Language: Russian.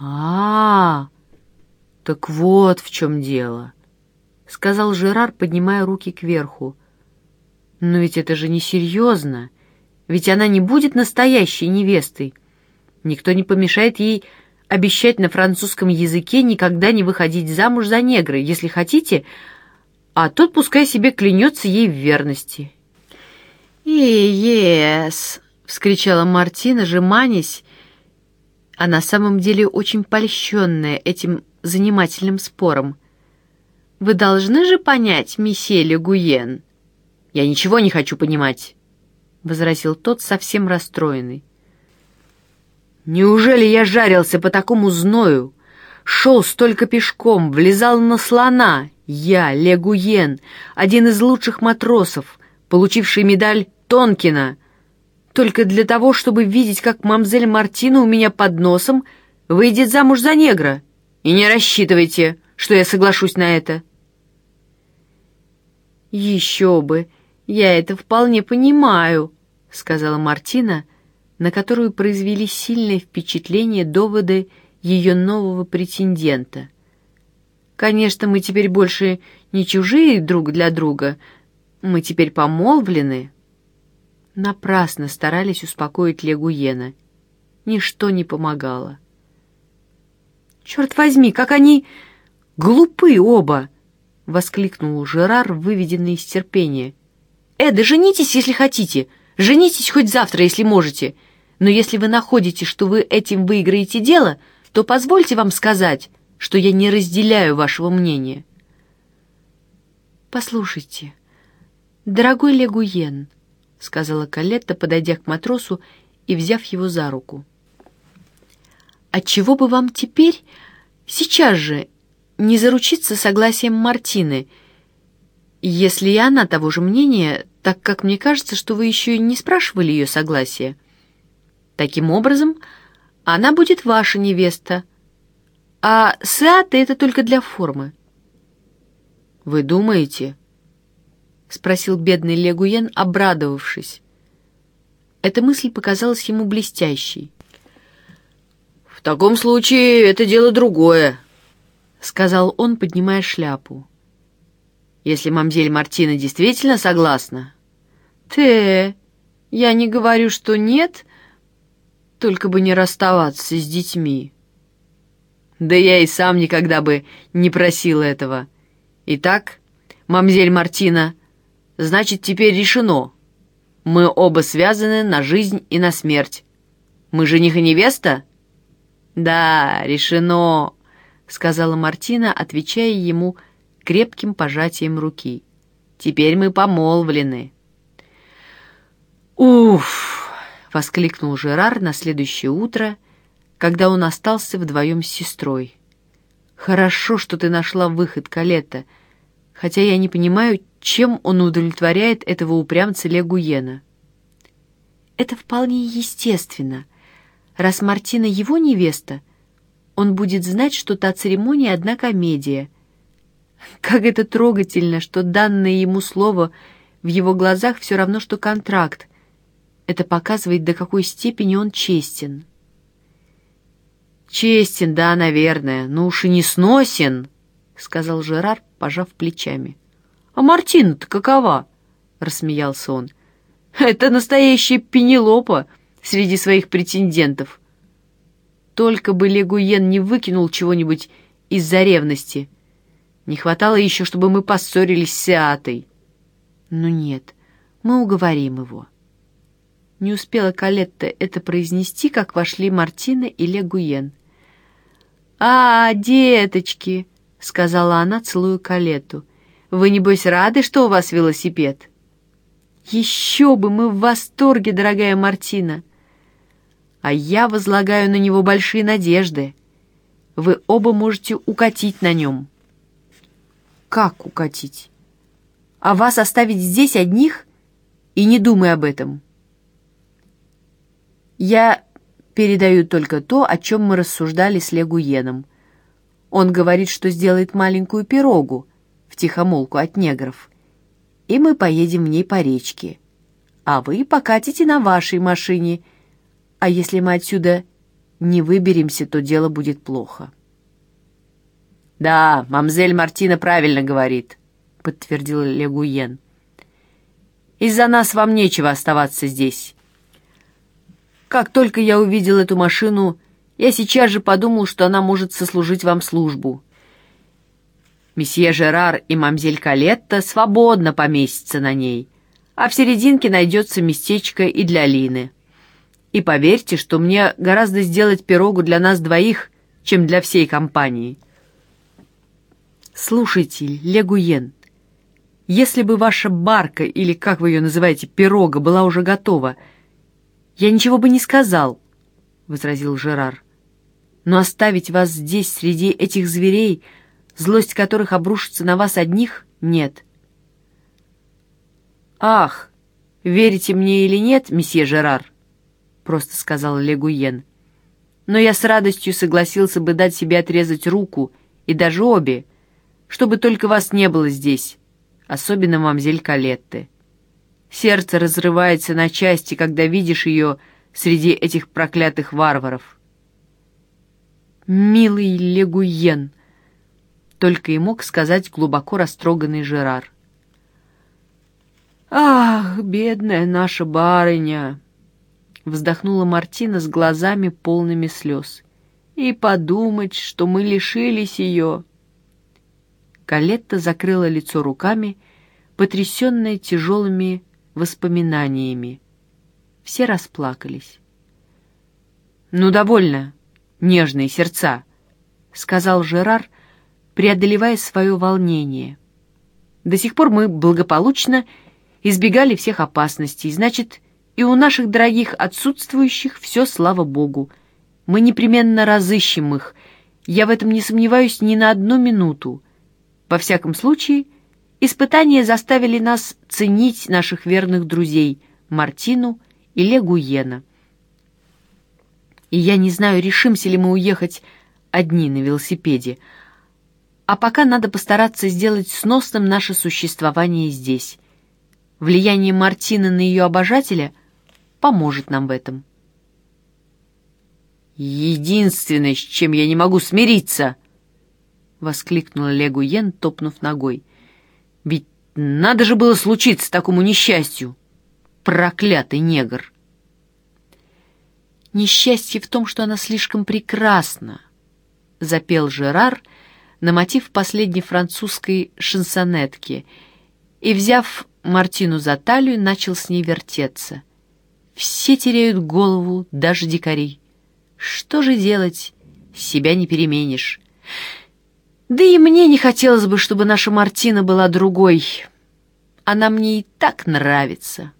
а, -а, -а так вот в чем дело», — сказал Жерар, поднимая руки кверху. «Но ведь это же несерьезно, ведь она не будет настоящей невестой. Никто не помешает ей обещать на французском языке никогда не выходить замуж за негра, если хотите, а тот пускай себе клянется ей в верности». «И-ес!» — вскричала Мартина, жеманясь, а на самом деле очень польщенная этим занимательным спором. «Вы должны же понять, месье Легуен?» «Я ничего не хочу понимать», — возразил тот, совсем расстроенный. «Неужели я жарился по такому зною? Шел столько пешком, влезал на слона. Я, Легуен, один из лучших матросов, получивший медаль Тонкина, только для того, чтобы видеть, как мамзель Мартина у меня под носом выйдет замуж за негра. И не рассчитывайте, что я соглашусь на это. «Еще бы! Я это вполне понимаю», — сказала Мартина, на которую произвели сильное впечатление доводы ее нового претендента. «Конечно, мы теперь больше не чужие друг для друга, мы теперь помолвлены». Напрасно старались успокоить Легуена. Ничто не помогало. «Черт возьми, как они глупы оба!» — воскликнул Жерар, выведенный из терпения. «Эда, женитесь, если хотите. Женитесь хоть завтра, если можете. Но если вы находите, что вы этим выиграете дело, то позвольте вам сказать, что я не разделяю вашего мнения». «Послушайте, дорогой Легуен», — сказала Калетта, подойдя к матросу и взяв его за руку. Отчего бы вам теперь, сейчас же, не заручиться согласием Мартины, если и она того же мнения, так как мне кажется, что вы еще не спрашивали ее согласия. Таким образом, она будет ваша невеста, а Сеата — это только для формы. «Вы думаете?» — спросил бедный Легуен, обрадовавшись. Эта мысль показалась ему блестящей. «В таком случае это дело другое», — сказал он, поднимая шляпу. «Если мамзель Мартина действительно согласна...» «Те, я не говорю, что нет, только бы не расставаться с детьми». «Да я и сам никогда бы не просил этого. Итак, мамзель Мартина, значит, теперь решено. Мы оба связаны на жизнь и на смерть. Мы жених и невеста?» «Да, решено», — сказала Мартина, отвечая ему крепким пожатием руки. «Теперь мы помолвлены». «Уф!» — воскликнул Жерар на следующее утро, когда он остался вдвоем с сестрой. «Хорошо, что ты нашла выход, Калетта, хотя я не понимаю, чем он удовлетворяет этого упрямца Легуена». «Это вполне естественно», Раз Мартина его невеста, он будет знать, что та церемония — одна комедия. Как это трогательно, что данное ему слово в его глазах все равно, что контракт. Это показывает, до какой степени он честен. «Честен, да, наверное, но уж и не сносен», — сказал Жерар, пожав плечами. «А Мартина-то какова?» — рассмеялся он. «Это настоящая пенелопа!» среди своих претендентов. Только бы Легуен не выкинул чего-нибудь из-за ревности. Не хватало еще, чтобы мы поссорились с Сеатой. Но нет, мы уговорим его. Не успела Калетта это произнести, как вошли Мартина и Легуен. «А, деточки!» — сказала она, целуя Калетту. «Вы, небось, рады, что у вас велосипед?» «Еще бы! Мы в восторге, дорогая Мартина!» а я возлагаю на него большие надежды. Вы оба можете укатить на нем». «Как укатить? А вас оставить здесь одних? И не думай об этом». «Я передаю только то, о чем мы рассуждали с Легуеном. Он говорит, что сделает маленькую пирогу в тихомолку от негров, и мы поедем в ней по речке. А вы покатите на вашей машине — а если мы отсюда не выберемся, то дело будет плохо». «Да, мамзель Мартина правильно говорит», — подтвердил Легуен. «Из-за нас вам нечего оставаться здесь. Как только я увидел эту машину, я сейчас же подумал, что она может сослужить вам службу. Месье Жерар и мамзель Калетта свободно поместятся на ней, а в серединке найдется местечко и для Лины. И поверьте, что мне гораздо сделать пирогу для нас двоих, чем для всей компании». «Слушайте, Легуен, если бы ваша барка, или, как вы ее называете, пирога, была уже готова, я ничего бы не сказал», — возразил Жерар. «Но оставить вас здесь, среди этих зверей, злость которых обрушится на вас одних, нет». «Ах, верите мне или нет, месье Жерар?» — просто сказал Легуен. «Но я с радостью согласился бы дать себе отрезать руку, и даже обе, чтобы только вас не было здесь, особенно мамзель Калетты. Сердце разрывается на части, когда видишь ее среди этих проклятых варваров. «Милый Легуен!» — только и мог сказать глубоко растроганный Жерар. «Ах, бедная наша барыня!» — вздохнула Мартина с глазами полными слез. «И подумать, что мы лишились ее!» Калетта закрыла лицо руками, потрясенная тяжелыми воспоминаниями. Все расплакались. «Ну, довольно, нежные сердца», — сказал Жерар, преодолевая свое волнение. «До сих пор мы благополучно избегали всех опасностей, значит, и у наших дорогих отсутствующих все, слава Богу. Мы непременно разыщем их, я в этом не сомневаюсь ни на одну минуту. Во всяком случае, испытания заставили нас ценить наших верных друзей Мартину и Легуена. И я не знаю, решимся ли мы уехать одни на велосипеде, а пока надо постараться сделать сносным наше существование здесь. Влияние Мартины на ее обожателя поможет нам в этом. «Единственное, с чем я не могу смириться», — воскликнул Легуен, топнув ногой. «Ведь надо же было случиться такому несчастью! Проклятый негр!» «Несчастье в том, что она слишком прекрасна», — запел Жерар на мотив последней французской шансонетки и, взяв Мартину за талию, начал с ней вертеться. «Все теряют голову, даже дикари. Что же делать? Себя не переменишь». Да и мне не хотелось бы, чтобы наша Мартина была другой. Она мне и так нравится».